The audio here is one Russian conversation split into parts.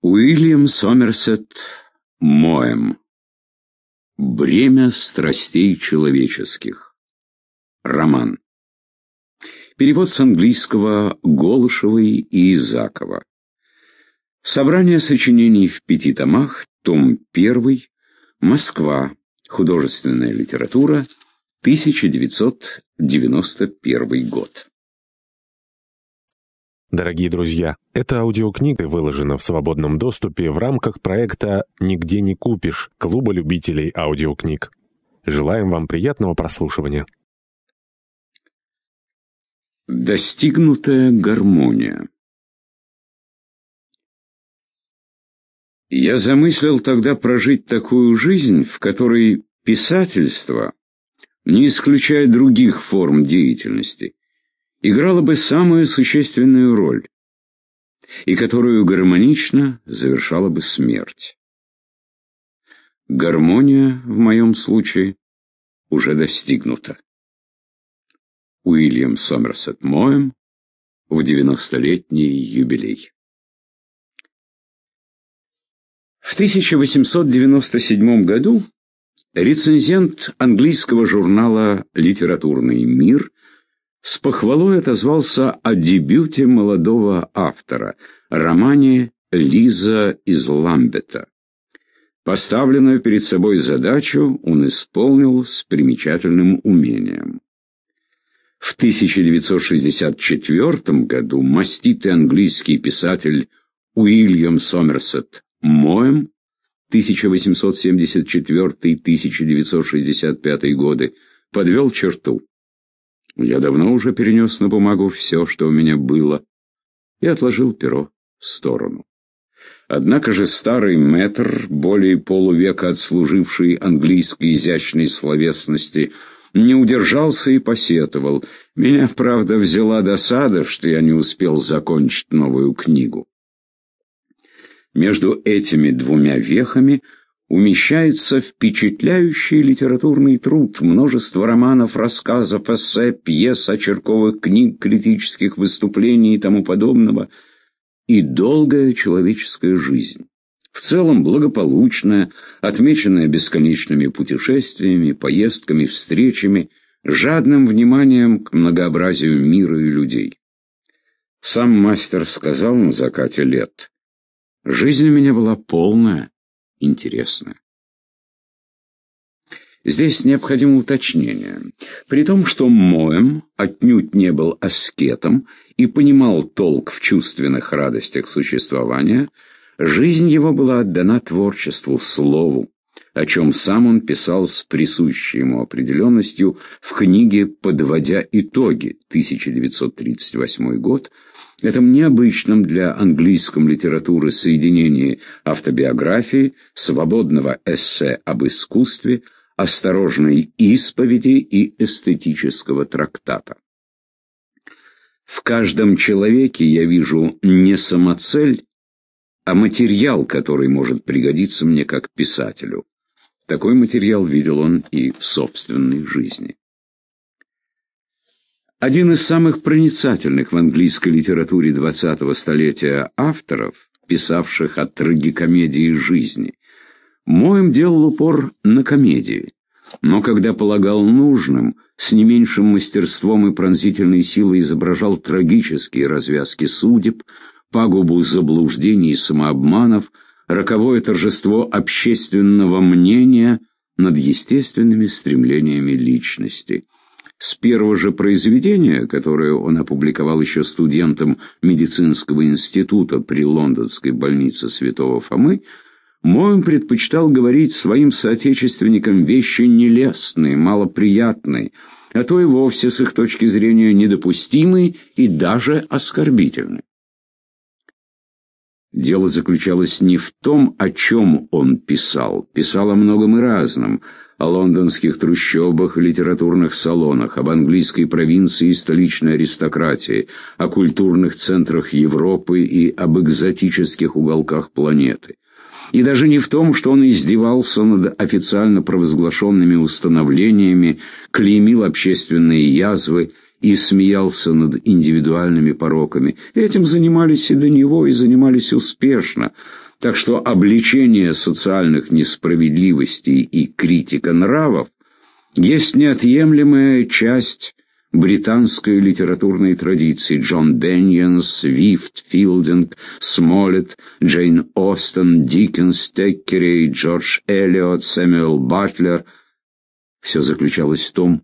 Уильям Сомерсет Моэм. Бремя страстей человеческих. Роман. Перевод с английского Голышевой и Изакова. Собрание сочинений в пяти томах, том 1, Москва, художественная литература, 1991 год. Дорогие друзья, эта аудиокнига выложена в свободном доступе в рамках проекта «Нигде не купишь» Клуба любителей аудиокниг. Желаем вам приятного прослушивания. Достигнутая гармония Я замыслил тогда прожить такую жизнь, в которой писательство, не исключая других форм деятельности, играла бы самую существенную роль и которую гармонично завершала бы смерть. Гармония в моем случае уже достигнута. Уильям Сомерсет Моэм в 90-летний юбилей. В 1897 году рецензент английского журнала «Литературный мир» с похвалой отозвался о дебюте молодого автора, романе «Лиза из Ламбета». Поставленную перед собой задачу он исполнил с примечательным умением. В 1964 году маститый английский писатель Уильям Сомерсет Моэм 1874-1965 годы подвел черту. Я давно уже перенес на бумагу все, что у меня было, и отложил перо в сторону. Однако же старый мэтр, более полувека отслуживший английской изящной словесности, не удержался и посетовал. Меня, правда, взяла досада, что я не успел закончить новую книгу. Между этими двумя вехами умещается впечатляющий литературный труд, множество романов, рассказов, эссе, пьес, очерковых книг, критических выступлений и тому подобного, и долгая человеческая жизнь. В целом благополучная, отмеченная бесконечными путешествиями, поездками, встречами, жадным вниманием к многообразию мира и людей. Сам мастер сказал на закате лет, «Жизнь у меня была полная, интересно. Здесь необходимо уточнение. При том, что Моэм отнюдь не был аскетом и понимал толк в чувственных радостях существования, жизнь его была отдана творчеству, слову, о чем сам он писал с присущей ему определенностью в книге «Подводя итоги» 1938 год, этом необычном для английском литературы соединении автобиографии, свободного эссе об искусстве, осторожной исповеди и эстетического трактата. В каждом человеке я вижу не самоцель, а материал, который может пригодиться мне как писателю. Такой материал видел он и в собственной жизни. Один из самых проницательных в английской литературе XX столетия авторов, писавших о трагикомедии жизни, Моем делал упор на комедии, но когда полагал нужным, с не меньшим мастерством и пронзительной силой изображал трагические развязки судеб, пагубу заблуждений и самообманов, роковое торжество общественного мнения над естественными стремлениями личности – с первого же произведения, которое он опубликовал еще студентом медицинского института при лондонской больнице Святого Фомы, Моем предпочитал говорить своим соотечественникам вещи нелестные, малоприятные, а то и вовсе с их точки зрения недопустимые и даже оскорбительные. Дело заключалось не в том, о чем он писал, писал о многом и разном, о лондонских трущобах и литературных салонах, об английской провинции и столичной аристократии, о культурных центрах Европы и об экзотических уголках планеты. И даже не в том, что он издевался над официально провозглашенными установлениями, клеймил общественные язвы и смеялся над индивидуальными пороками. Этим занимались и до него, и занимались успешно – Так что обличение социальных несправедливостей и критика нравов есть неотъемлемая часть британской литературной традиции Джон Беннион, Свифт, Филдинг, Смоллет, Джейн Остен, Диккенс, Теккери, Джордж Эллиот, Сэмюэл Батлер. Все заключалось в том,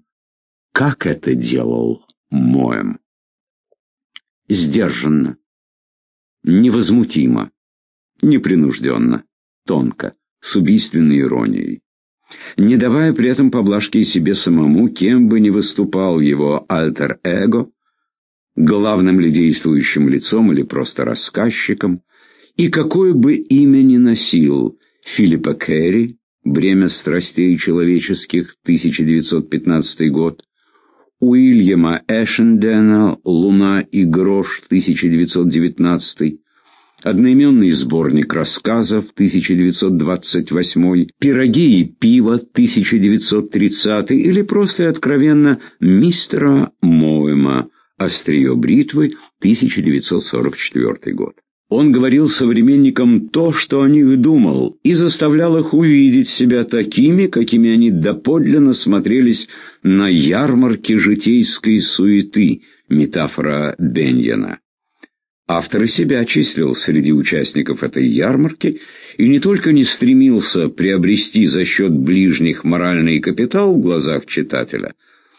как это делал Моэм. Сдержанно, невозмутимо, непринужденно, тонко, с убийственной иронией. Не давая при этом поблажки и себе самому, кем бы ни выступал его альтер-эго, главным ли действующим лицом или просто рассказчиком, и какое бы имя ни носил Филиппа Керри, «Бремя страстей человеческих», 1915 год, Уильяма Эшендена «Луна и грош», 1919 одноименный сборник рассказов 1928, «Пироги и пиво» 1930 или просто и откровенно «Мистера Моэма. Острие бритвы» 1944 год. Он говорил современникам то, что о них думал, и заставлял их увидеть себя такими, какими они доподлинно смотрелись на ярмарке житейской суеты, метафора Беньяна. Автор и себя числил среди участников этой ярмарки и не только не стремился приобрести за счет ближних моральный капитал в глазах читателя,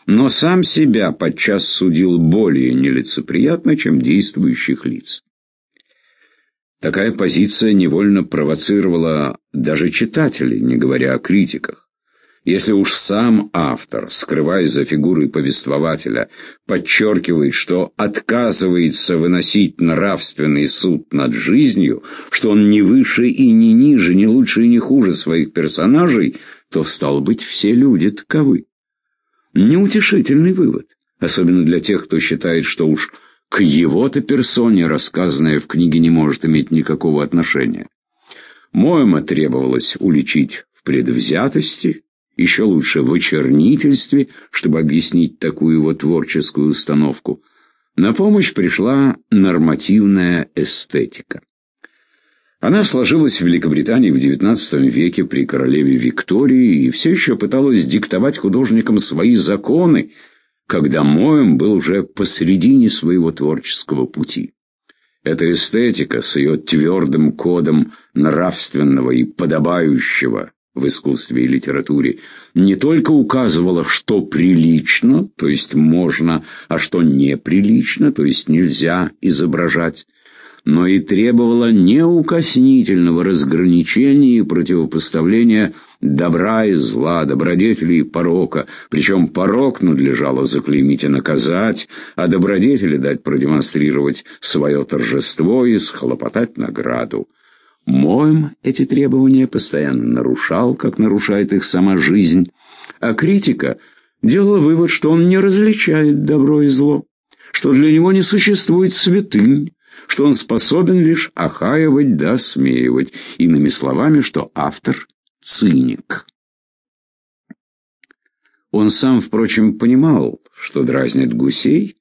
но сам себя подчас судил более нелицеприятно, чем действующих лиц. Такая позиция невольно провоцировала даже читателей, не говоря о критиках. Если уж сам автор, скрываясь за фигурой повествователя, подчеркивает, что отказывается выносить нравственный суд над жизнью, что он не выше и не ниже, не лучше и не хуже своих персонажей, то, стал быть, все люди таковы. Неутешительный вывод, особенно для тех, кто считает, что уж к его-то персоне рассказанное в книге не может иметь никакого отношения. Моема требовалось уличить в предвзятости, еще лучше в очернительстве, чтобы объяснить такую его творческую установку. На помощь пришла нормативная эстетика. Она сложилась в Великобритании в XIX веке при королеве Виктории и все еще пыталась диктовать художникам свои законы, когда Моем был уже посредине своего творческого пути. Эта эстетика с ее твердым кодом нравственного и подобающего в искусстве и литературе не только указывала, что прилично, то есть можно, а что неприлично, то есть нельзя изображать, но и требовала неукоснительного разграничения и противопоставления добра и зла, добродетели и порока, причем порок надлежало заклеймить и наказать, а добродетели дать продемонстрировать свое торжество и схлопотать награду. Моем эти требования постоянно нарушал, как нарушает их сама жизнь, а критика делала вывод, что он не различает добро и зло, что для него не существует святынь, что он способен лишь охаивать да смеивать, иными словами, что автор – циник. Он сам, впрочем, понимал, что дразнит гусей,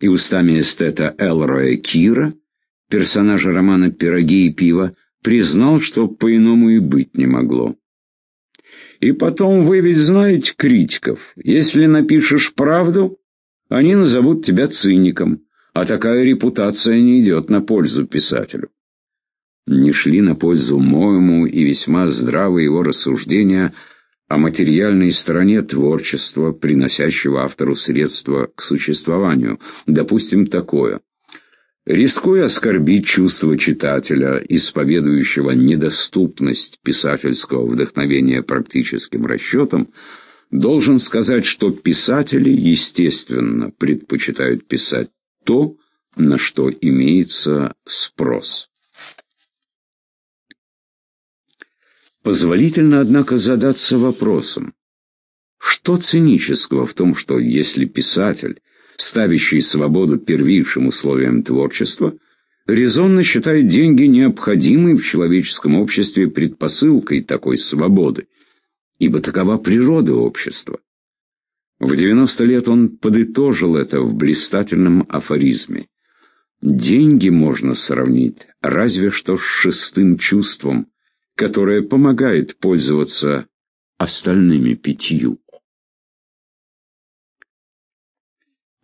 и устами эстета Элроя Кира – персонажа романа «Пироги и пиво», признал, что по-иному и быть не могло. И потом вы ведь знаете критиков. Если напишешь правду, они назовут тебя циником, а такая репутация не идет на пользу писателю. Не шли на пользу моему и весьма здравые его рассуждения о материальной стороне творчества, приносящего автору средства к существованию. Допустим, такое. Рискуя оскорбить чувство читателя, исповедующего недоступность писательского вдохновения практическим расчетам, должен сказать, что писатели, естественно, предпочитают писать то, на что имеется спрос. Позволительно, однако, задаться вопросом, что цинического в том, что если писатель ставящий свободу первейшим условием творчества, резонно считает деньги необходимой в человеческом обществе предпосылкой такой свободы, ибо такова природа общества. В 90 лет он подытожил это в блистательном афоризме. Деньги можно сравнить разве что с шестым чувством, которое помогает пользоваться остальными пятью.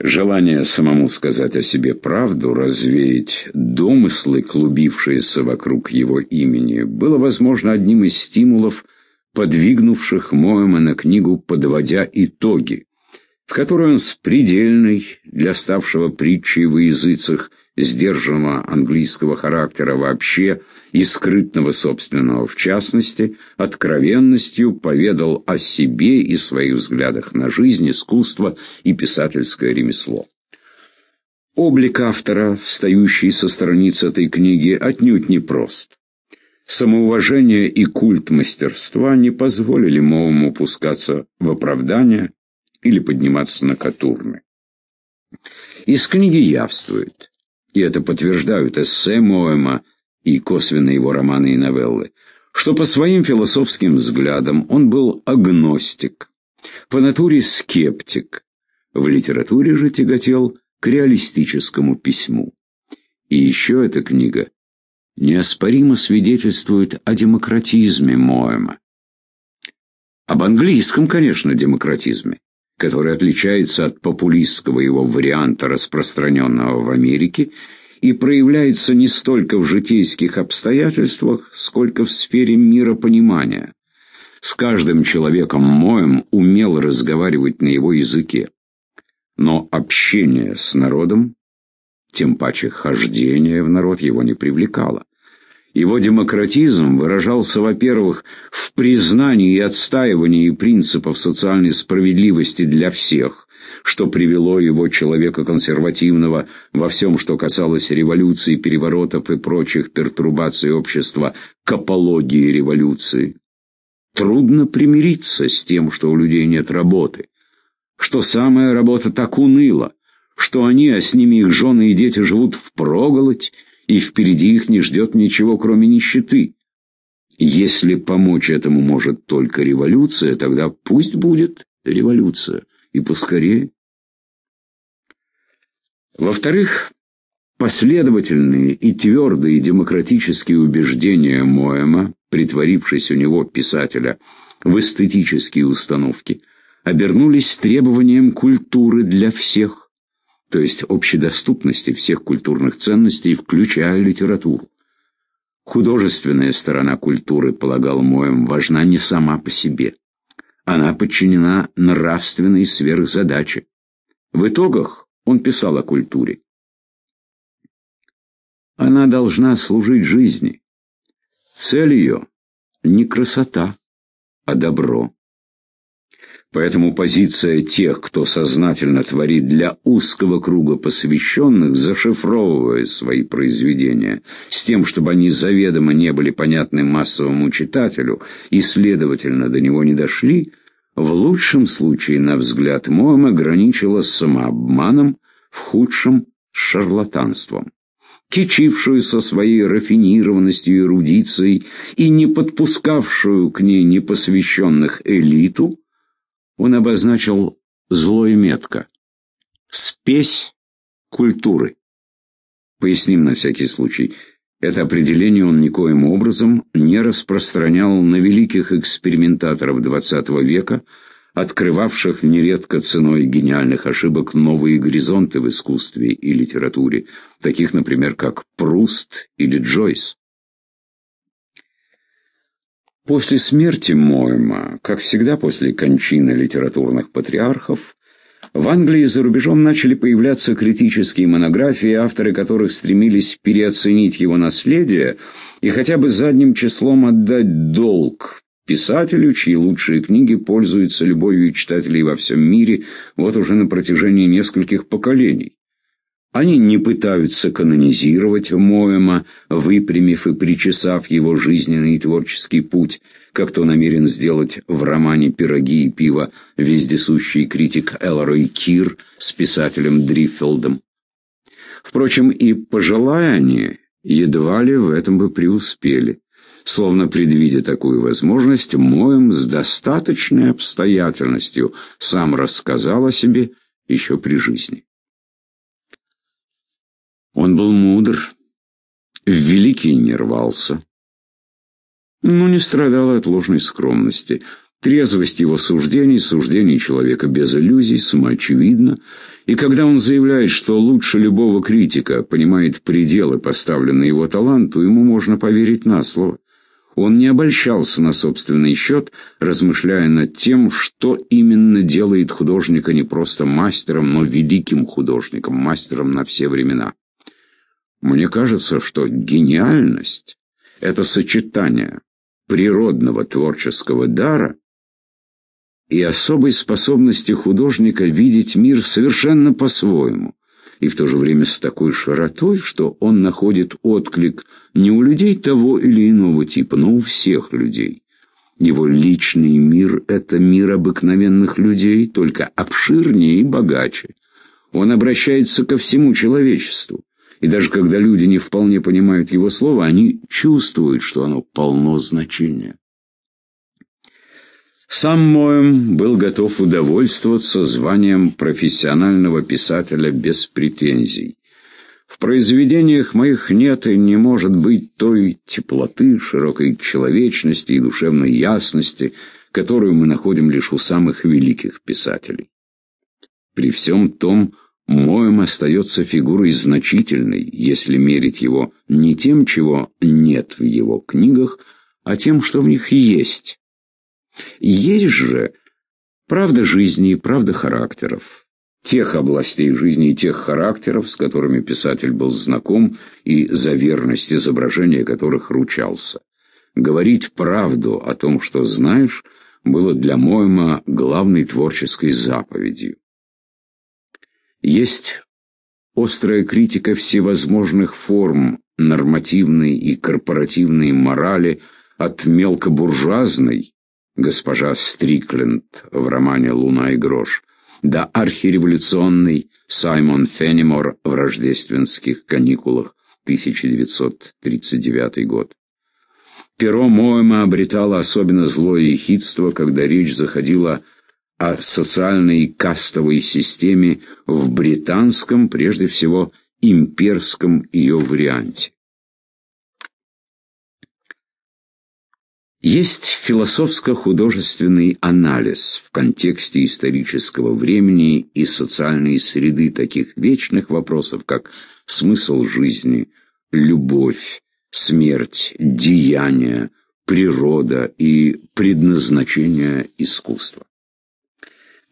Желание самому сказать о себе правду, развеять домыслы, клубившиеся вокруг его имени, было, возможно, одним из стимулов, подвигнувших Моэма на книгу «Подводя итоги», в которой он с предельной, для ставшего притчей во языцах, сдержанного английского характера вообще и скрытного собственного в частности, откровенностью поведал о себе и своих взглядах на жизнь, искусство и писательское ремесло. Облик автора, встающий со страниц этой книги, отнюдь не прост. Самоуважение и культ мастерства не позволили Моуму пускаться в оправдания или подниматься на катурны. Из книги явствует, и это подтверждают эссе Моэма и косвенно его романы и новеллы, что по своим философским взглядам он был агностик, по натуре скептик, в литературе же тяготел к реалистическому письму. И еще эта книга неоспоримо свидетельствует о демократизме Моэма. Об английском, конечно, демократизме, который отличается от популистского его варианта, распространенного в Америке, и проявляется не столько в житейских обстоятельствах, сколько в сфере миропонимания. С каждым человеком Моем умел разговаривать на его языке. Но общение с народом, тем паче хождение в народ его не привлекало. Его демократизм выражался, во-первых, в признании и отстаивании принципов социальной справедливости для всех, что привело его человека консервативного во всем, что касалось революции, переворотов и прочих пертурбаций общества, к апологии революции. Трудно примириться с тем, что у людей нет работы, что самая работа так уныла, что они, а с ними их жены и дети живут впроголодь, и впереди их не ждет ничего, кроме нищеты. Если помочь этому может только революция, тогда пусть будет революция, и поскорее. Во-вторых, последовательные и твердые демократические убеждения Моэма, притворившись у него писателя в эстетические установки, обернулись требованием культуры для всех то есть общедоступности всех культурных ценностей, включая литературу. Художественная сторона культуры, полагал Моем, важна не сама по себе. Она подчинена нравственной сверхзадаче. В итогах он писал о культуре. Она должна служить жизни. Цель ее не красота, а добро. Поэтому позиция тех, кто сознательно творит для узкого круга посвященных, зашифровывая свои произведения, с тем, чтобы они заведомо не были понятны массовому читателю и, следовательно, до него не дошли, в лучшем случае, на взгляд Моэма, граничила самообманом, в худшем – шарлатанством кичившую со своей рафинированностью и эрудицией и не подпускавшую к ней непосвященных элиту, он обозначил злой метко. Спесь культуры. Поясним на всякий случай. Это определение он никоим образом не распространял на великих экспериментаторов XX века, открывавших нередко ценой гениальных ошибок новые горизонты в искусстве и литературе, таких, например, как Пруст или Джойс. После смерти Мойма, как всегда после кончины литературных патриархов, в Англии и за рубежом начали появляться критические монографии, авторы которых стремились переоценить его наследие и хотя бы задним числом отдать долг писателю, чьи лучшие книги пользуются любовью читателей во всем мире вот уже на протяжении нескольких поколений. Они не пытаются канонизировать Моэма, выпрямив и причесав его жизненный и творческий путь, как то намерен сделать в романе «Пироги и пиво» вездесущий критик Элрой Кир с писателем Дриффилдом. Впрочем, и пожелая они, едва ли в этом бы преуспели. Словно предвидя такую возможность, Моэм с достаточной обстоятельностью сам рассказал о себе еще при жизни. Он был мудр, в великий не рвался, но не страдал от ложной скромности. Трезвость его суждений, суждений человека без иллюзий, самоочевидна, и когда он заявляет, что лучше любого критика понимает пределы, поставленные его таланту, ему можно поверить на слово. Он не обольщался на собственный счет, размышляя над тем, что именно делает художника не просто мастером, но великим художником, мастером на все времена. Мне кажется, что гениальность — это сочетание природного творческого дара и особой способности художника видеть мир совершенно по-своему, и в то же время с такой широтой, что он находит отклик не у людей того или иного типа, но у всех людей. Его личный мир — это мир обыкновенных людей, только обширнее и богаче. Он обращается ко всему человечеству. И даже когда люди не вполне понимают его слово, они чувствуют, что оно полно значения. Сам Моем был готов удовольствоваться званием профессионального писателя без претензий. В произведениях моих нет и не может быть той теплоты, широкой человечности и душевной ясности, которую мы находим лишь у самых великих писателей. При всем том, Моем остается фигурой значительной, если мерить его не тем, чего нет в его книгах, а тем, что в них есть. Есть же правда жизни и правда характеров. Тех областей жизни и тех характеров, с которыми писатель был знаком и за верность изображения которых ручался. Говорить правду о том, что знаешь, было для Моема главной творческой заповедью. Есть острая критика всевозможных форм нормативной и корпоративной морали от мелкобуржуазной, госпожа Стрикленд в романе «Луна и грош», до архиреволюционный Саймон Фенемор в «Рождественских каникулах» 1939 год. Перо Моэма обретало особенно злое ехидство, когда речь заходила о социальной кастовой системе в британском, прежде всего, имперском ее варианте. Есть философско-художественный анализ в контексте исторического времени и социальной среды таких вечных вопросов, как смысл жизни, любовь, смерть, деяния, природа и предназначение искусства.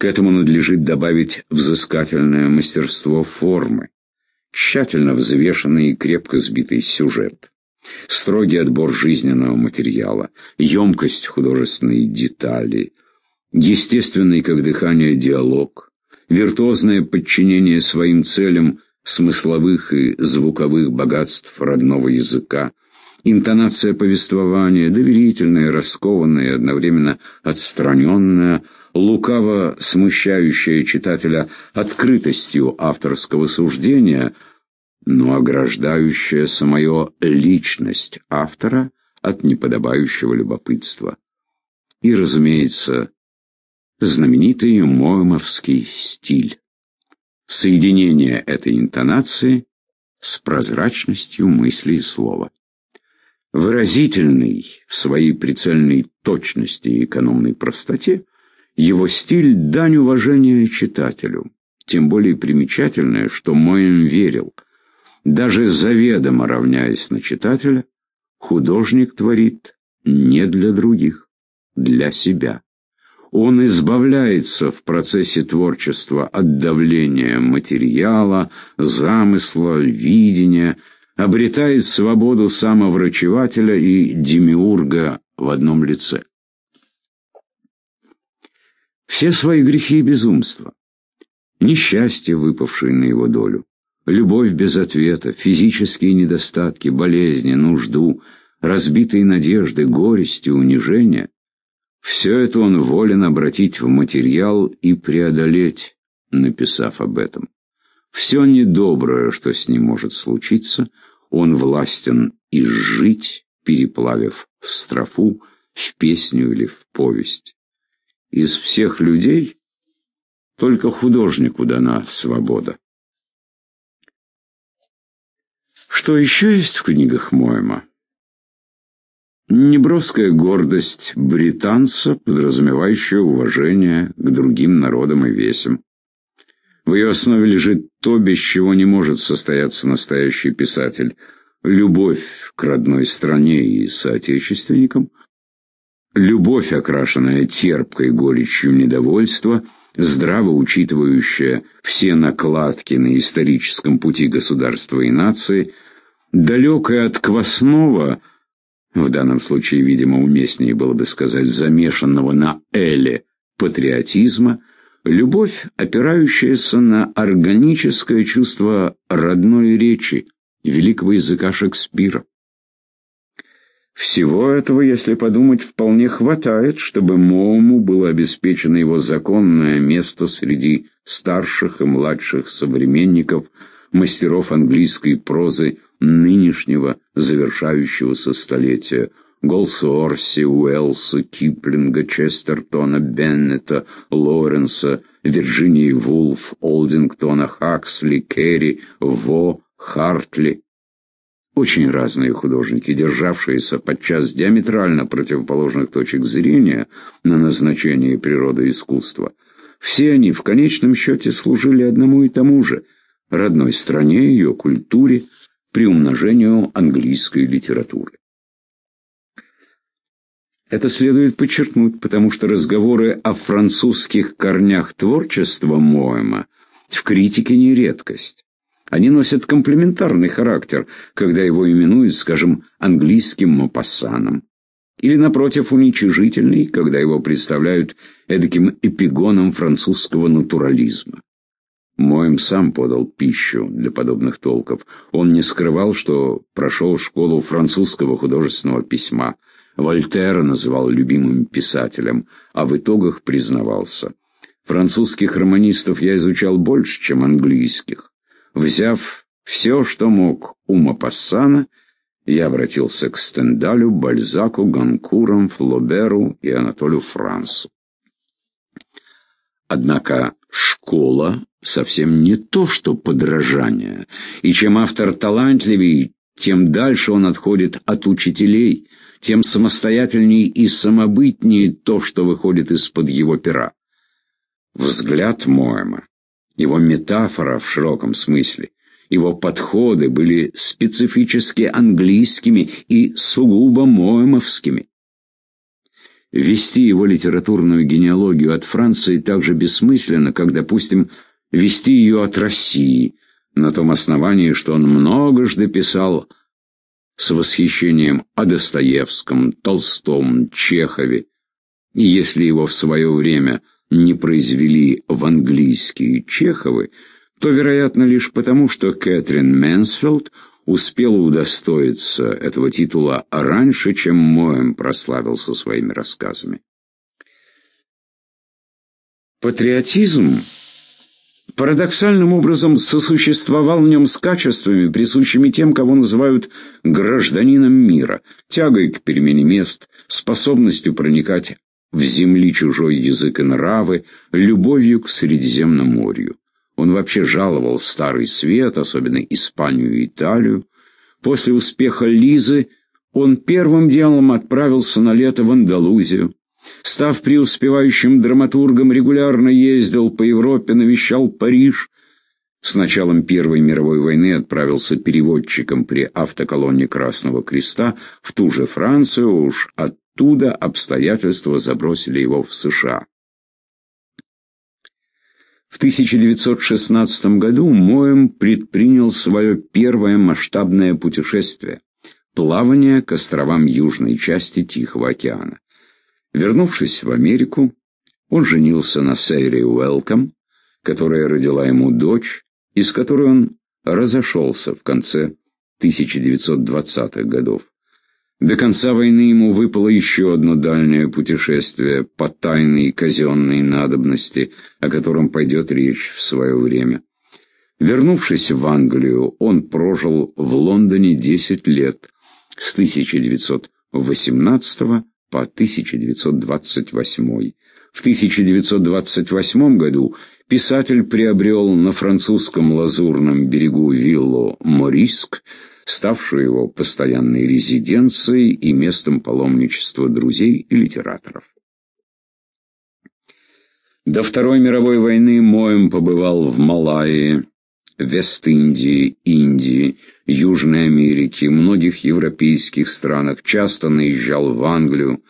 К этому надлежит добавить взыскательное мастерство формы, тщательно взвешенный и крепко сбитый сюжет строгий отбор жизненного материала, емкость художественной детали, естественный как дыхание диалог, виртуозное подчинение своим целям смысловых и звуковых богатств родного языка, интонация повествования, доверительная, раскованная и одновременно отстраненная, лукаво смущающая читателя открытостью авторского суждения – но ограждающая самую личность автора от неподобающего любопытства. И, разумеется, знаменитый моемовский стиль. Соединение этой интонации с прозрачностью мысли и слова. Выразительный в своей прицельной точности и экономной простоте, его стиль – дань уважения читателю. Тем более примечательное, что Моем верил – даже заведомо равняясь на читателя, художник творит не для других, для себя. Он избавляется в процессе творчества от давления материала, замысла, видения, обретает свободу самоврачевателя и демиурга в одном лице. Все свои грехи и безумства, несчастья, выпавшие на его долю, Любовь без ответа, физические недостатки, болезни, нужду, разбитые надежды, горести, унижения — все это он волен обратить в материал и преодолеть, написав об этом. Все недоброе, что с ним может случиться, он властен изжить, переплавив в строфу, в песню или в повесть. Из всех людей только художнику дана свобода. Что еще есть в книгах Моэма? Неброская гордость британца, подразумевающая уважение к другим народам и весям. В ее основе лежит то, без чего не может состояться настоящий писатель. Любовь к родной стране и соотечественникам, любовь, окрашенная терпкой горечью недовольства, здраво учитывающая все накладки на историческом пути государства и нации, далекая от квасного, в данном случае, видимо, уместнее было бы сказать, замешанного на «эле» патриотизма, любовь, опирающаяся на органическое чувство родной речи, великого языка Шекспира. Всего этого, если подумать, вполне хватает, чтобы Моуму было обеспечено его законное место среди старших и младших современников, мастеров английской прозы нынешнего завершающегося столетия Голсуорси, Уэллса, Киплинга, Честертона, Беннета, Лоренса, Вирджинии Вулф, Олдингтона, Хаксли, Керри, Во, Хартли. Очень разные художники, державшиеся подчас диаметрально противоположных точек зрения на назначение природы искусства. Все они в конечном счете служили одному и тому же – родной стране, ее культуре, приумножению английской литературы. Это следует подчеркнуть, потому что разговоры о французских корнях творчества Моэма в критике не редкость. Они носят комплементарный характер, когда его именуют, скажем, английским мопассаном. Или, напротив, уничижительный, когда его представляют эдаким эпигоном французского натурализма. Моем сам подал пищу для подобных толков. Он не скрывал, что прошел школу французского художественного письма. Вольтера называл любимым писателем, а в итогах признавался. Французских романистов я изучал больше, чем английских. Взяв все, что мог у Мапассана, я обратился к Стендалю, Бальзаку, Ганкурам, Флоберу и Анатолию Франсу. Однако школа совсем не то, что подражание, и чем автор талантливее, тем дальше он отходит от учителей, тем самостоятельнее и самобытнее то, что выходит из-под его пера. Взгляд Моэма, его метафора в широком смысле, его подходы были специфически английскими и сугубо моэмовскими. Вести его литературную генеалогию от Франции так же бессмысленно, как, допустим, вести ее от России, на том основании, что он многожды писал с восхищением о Достоевском, Толстом, Чехове, и если его в свое время не произвели в английские Чеховы, то, вероятно, лишь потому, что Кэтрин Мэнсфилд успела удостоиться этого титула раньше, чем Моэм прославился своими рассказами. Патриотизм парадоксальным образом сосуществовал в нем с качествами, присущими тем, кого называют гражданином мира, тягой к перемене мест, способностью проникать в земли чужой язык и нравы, любовью к Средиземноморью. Он вообще жаловал Старый Свет, особенно Испанию и Италию. После успеха Лизы он первым делом отправился на лето в Андалузию. Став преуспевающим драматургом, регулярно ездил по Европе, навещал Париж. С началом Первой мировой войны отправился переводчиком при автоколонне Красного Креста в ту же Францию, уж оттуда обстоятельства забросили его в США. В 1916 году Моэм предпринял свое первое масштабное путешествие – плавание к островам южной части Тихого океана. Вернувшись в Америку, он женился на Сейре Уэлком, которая родила ему дочь, и с которой он разошелся в конце 1920-х годов. До конца войны ему выпало еще одно дальнее путешествие по тайной казенной надобности, о котором пойдет речь в свое время. Вернувшись в Англию, он прожил в Лондоне 10 лет, с 1918 по 1928. В 1928 году писатель приобрел на французском лазурном берегу виллу Мориск, ставшую его постоянной резиденцией и местом паломничества друзей и литераторов. До Второй мировой войны Моем побывал в Малайи, Вест-Индии, Индии, Южной Америке, многих европейских странах, часто наезжал в Англию.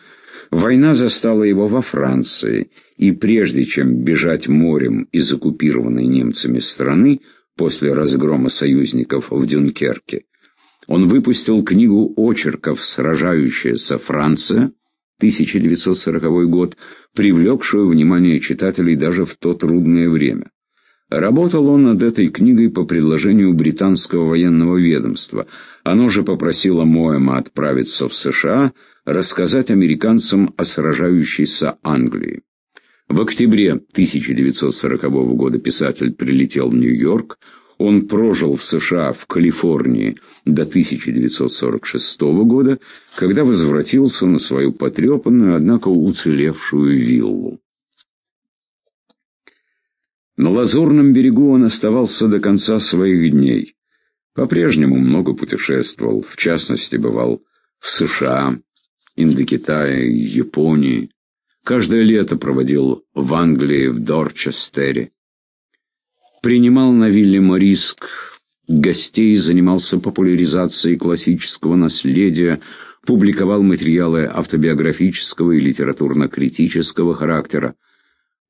Война застала его во Франции, и прежде чем бежать морем из оккупированной немцами страны после разгрома союзников в Дюнкерке, он выпустил книгу очерков «Сражающаяся Франция», 1940 год, привлекшую внимание читателей даже в то трудное время. Работал он над этой книгой по предложению британского военного ведомства. Оно же попросило Моэма отправиться в США, рассказать американцам о сражающейся Англии. В октябре 1940 года писатель прилетел в Нью-Йорк. Он прожил в США в Калифорнии до 1946 года, когда возвратился на свою потрепанную, однако уцелевшую виллу. На Лазурном берегу он оставался до конца своих дней. По-прежнему много путешествовал, в частности, бывал в США, Индокитае, Японии. Каждое лето проводил в Англии, в Дорчестере. Принимал на вилле Мориск гостей, занимался популяризацией классического наследия, публиковал материалы автобиографического и литературно-критического характера.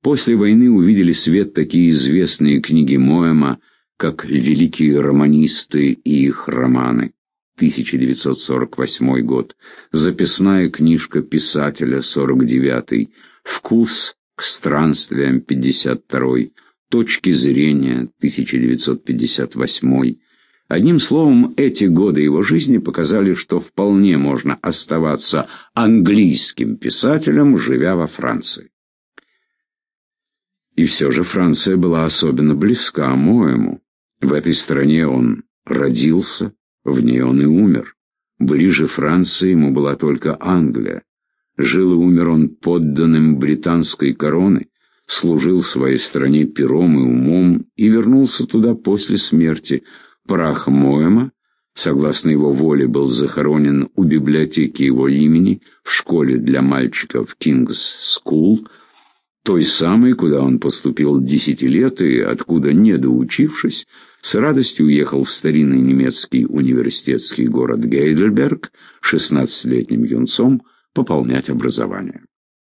После войны увидели свет такие известные книги Моэма, как «Великие романисты и их романы» 1948 год, записная книжка писателя 49 «Вкус к странствиям» 52 «Точки зрения» 1958 Одним словом, эти годы его жизни показали, что вполне можно оставаться английским писателем, живя во Франции. И все же Франция была особенно близка Моэму. В этой стране он родился, в ней он и умер. Ближе Франции ему была только Англия. Жил и умер он подданным британской короны, служил своей стране пером и умом и вернулся туда после смерти. Прах Моэма, согласно его воле, был захоронен у библиотеки его имени в школе для мальчиков Кингс Скул – той самой, куда он поступил десяти лет и откуда, недоучившись, с радостью уехал в старинный немецкий университетский город Гейдельберг 16-летним юнцом пополнять образование.